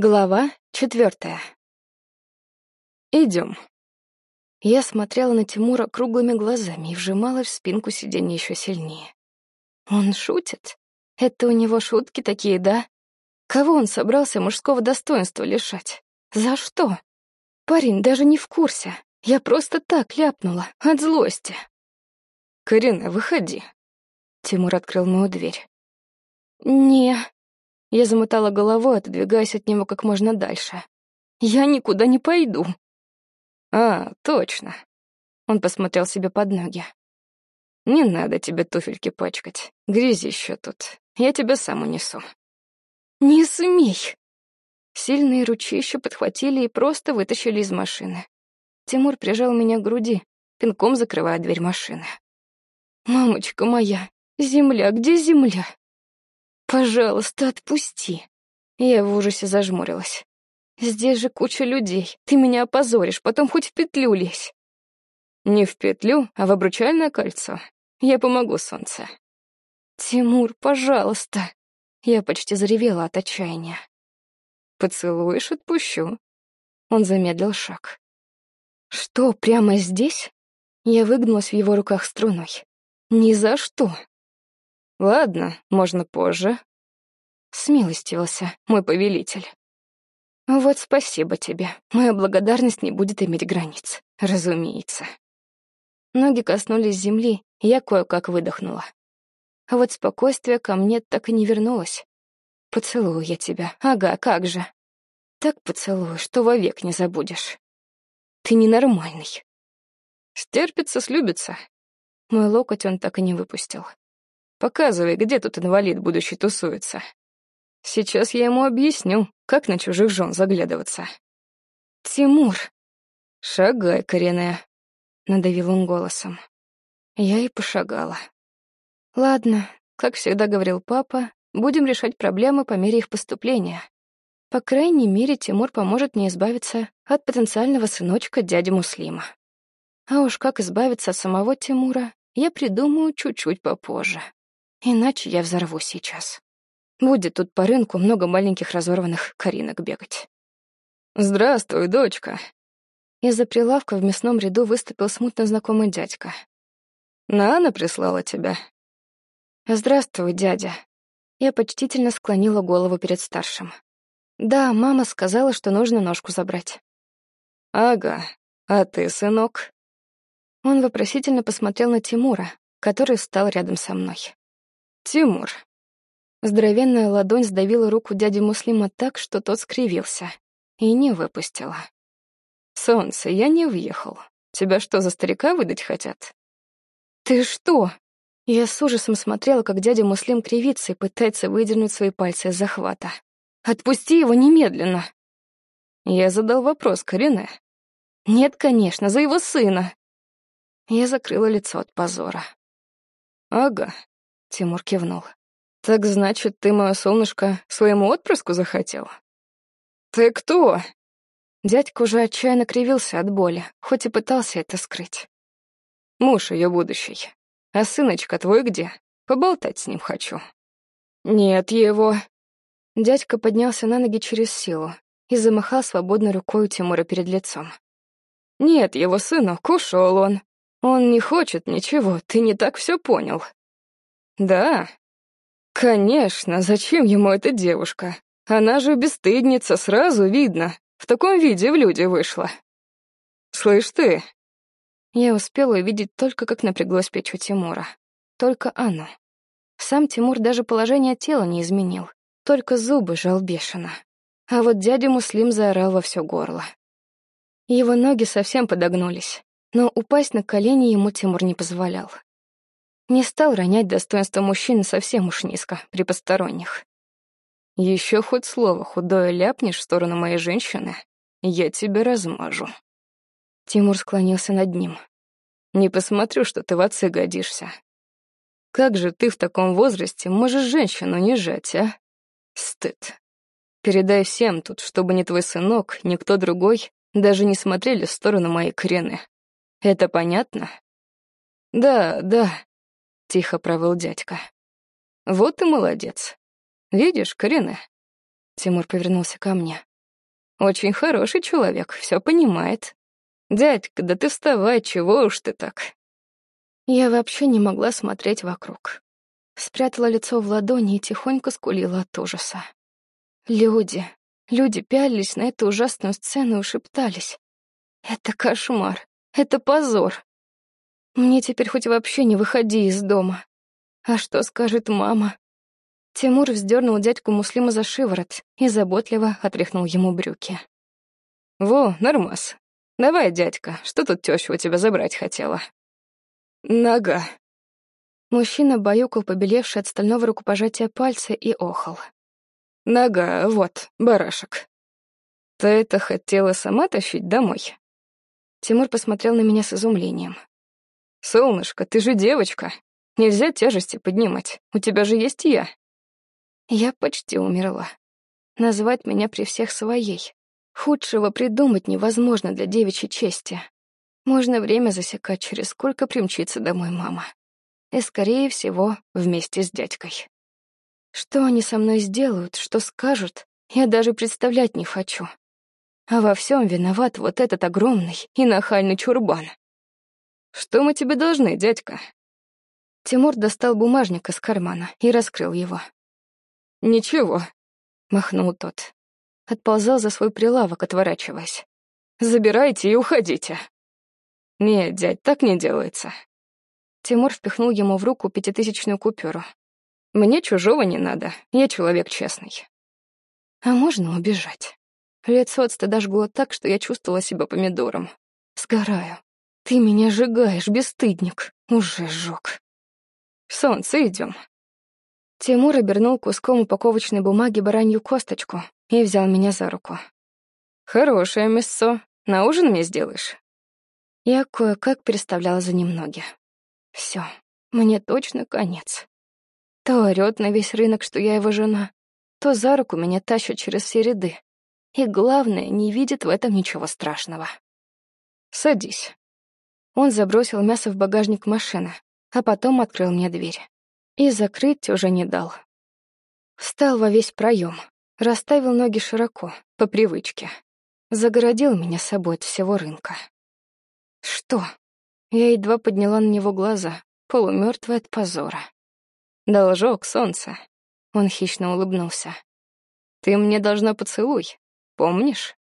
Глава четвертая. Идем. Я смотрела на Тимура круглыми глазами и вжималась в спинку сиденья еще сильнее. Он шутит? Это у него шутки такие, да? Кого он собрался мужского достоинства лишать? За что? Парень даже не в курсе. Я просто так ляпнула, от злости. «Карина, выходи». Тимур открыл мою дверь. «Не...» Я замотала головой, отодвигаясь от него как можно дальше. «Я никуда не пойду». «А, точно». Он посмотрел себе под ноги. «Не надо тебе туфельки пачкать. Грязище тут. Я тебя сам унесу». «Не смей!» Сильные ручища подхватили и просто вытащили из машины. Тимур прижал меня к груди, пинком закрывая дверь машины. «Мамочка моя, земля, где земля?» «Пожалуйста, отпусти!» Я в ужасе зажмурилась. «Здесь же куча людей. Ты меня опозоришь, потом хоть в петлю лезь». «Не в петлю, а в обручальное кольцо. Я помогу, солнце». «Тимур, пожалуйста!» Я почти заревела от отчаяния. «Поцелуешь, отпущу». Он замедлил шаг. «Что, прямо здесь?» Я выгнулась в его руках струной. «Ни за что!» Ладно, можно позже. Смилостивился мой повелитель. Вот спасибо тебе. Моя благодарность не будет иметь границ. Разумеется. Ноги коснулись земли, я кое-как выдохнула. А вот спокойствие ко мне так и не вернулось. Поцелую я тебя. Ага, как же. Так поцелую, что вовек не забудешь. Ты ненормальный. Стерпится, слюбится. Мой локоть он так и не выпустил. Показывай, где тут инвалид будущий тусуется. Сейчас я ему объясню, как на чужих жен заглядываться. Тимур. Шагай, коренная, надавил он голосом. Я и пошагала. Ладно, как всегда говорил папа, будем решать проблемы по мере их поступления. По крайней мере, Тимур поможет мне избавиться от потенциального сыночка дяди Муслима. А уж как избавиться от самого Тимура, я придумаю чуть-чуть попозже. Иначе я взорву сейчас. Будет тут по рынку много маленьких разорванных каринок бегать. «Здравствуй, дочка!» Из-за прилавка в мясном ряду выступил смутно знакомый дядька. «Нана прислала тебя». «Здравствуй, дядя». Я почтительно склонила голову перед старшим. «Да, мама сказала, что нужно ножку забрать». «Ага. А ты, сынок?» Он вопросительно посмотрел на Тимура, который встал рядом со мной. «Тимур». Здоровенная ладонь сдавила руку дяди Муслима так, что тот скривился. И не выпустила. «Солнце, я не въехал. Тебя что, за старика выдать хотят?» «Ты что?» Я с ужасом смотрела, как дядя Муслим кривится и пытается выдернуть свои пальцы из захвата. «Отпусти его немедленно!» Я задал вопрос Карине. «Нет, конечно, за его сына!» Я закрыла лицо от позора. «Ага, Тимур кивнул. «Так значит, ты, мое солнышко, своему отпрыску захотел?» «Ты кто?» Дядька уже отчаянно кривился от боли, хоть и пытался это скрыть. «Муж ее будущий. А сыночка твой где? Поболтать с ним хочу». «Нет его». Дядька поднялся на ноги через силу и замахал свободной рукой у Тимура перед лицом. «Нет его сынок, ушел он. Он не хочет ничего, ты не так все понял». «Да? Конечно, зачем ему эта девушка? Она же бесстыдница, сразу видно. В таком виде в люди вышла. Слышь ты?» Я успела увидеть только, как напряглось плечо Тимура. Только оно. Сам Тимур даже положение тела не изменил, только зубы жал бешено. А вот дядя Муслим заорал во все горло. Его ноги совсем подогнулись, но упасть на колени ему Тимур не позволял. Не стал ронять достоинство мужчины совсем уж низко, при посторонних. Еще хоть слово худое ляпнешь в сторону моей женщины, я тебя размажу. Тимур склонился над ним. Не посмотрю, что ты в отцы годишься. Как же ты в таком возрасте можешь женщину не жать, а? Стыд. Передай всем тут, чтобы ни твой сынок, ни кто другой даже не смотрели в сторону моей крены. Это понятно? Да, да, — тихо провыл дядька. «Вот ты молодец. Видишь, Карина?» Тимур повернулся ко мне. Очень хороший человек, все понимает. Дядька, да ты вставай, чего уж ты так? Я вообще не могла смотреть вокруг. Спрятала лицо в ладони и тихонько скулила от ужаса. Люди, люди пялились на эту ужасную сцену и шептались. Это кошмар, это позор. Мне теперь хоть вообще не выходи из дома. А что скажет мама? Тимур вздернул дядьку Муслима за шиворот и заботливо отряхнул ему брюки. «Во, нормас. Давай, дядька, что тут теща у тебя забрать хотела?» «Нога». Мужчина баюкал побелевший от стального рукопожатия пальцы и охал. «Нога, вот, барашек. Ты это хотела сама тащить домой?» Тимур посмотрел на меня с изумлением. «Солнышко, ты же девочка. Нельзя тяжести поднимать. У тебя же есть я». Я почти умерла. Назвать меня при всех своей. Худшего придумать невозможно для девичьей чести. Можно время засекать, через сколько примчится домой мама. И, скорее всего, вместе с дядькой. Что они со мной сделают, что скажут, я даже представлять не хочу. А во всем виноват вот этот огромный и нахальный чурбан. «Что мы тебе должны, дядька?» Тимур достал бумажник из кармана и раскрыл его. «Ничего», — махнул тот. Отползал за свой прилавок, отворачиваясь. «Забирайте и уходите». «Нет, дядь, так не делается». Тимур впихнул ему в руку пятитысячную купюру. «Мне чужого не надо, я человек честный». «А можно убежать?» Лицо от стыда жгло так, что я чувствовала себя помидором. «Сгораю. Ты меня сжигаешь, бесстыдник. Уже сжег». «Солнце, идем. Тимур обернул куском упаковочной бумаги баранью косточку и взял меня за руку. «Хорошее мясо. На ужин мне сделаешь?» Я кое-как переставляла за ним ноги. Все, мне точно конец. То орёт на весь рынок, что я его жена, то за руку меня тащат через все ряды. И главное, не видит в этом ничего страшного. «Садись». Он забросил мясо в багажник машины, а потом открыл мне дверь. И закрыть уже не дал. Встал во весь проем, расставил ноги широко, по привычке. Загородил меня собой от всего рынка. Что? Я едва подняла на него глаза, полумертвая от позора. «Должок, солнце». Он хищно улыбнулся. «Ты мне должна поцелуй, помнишь?»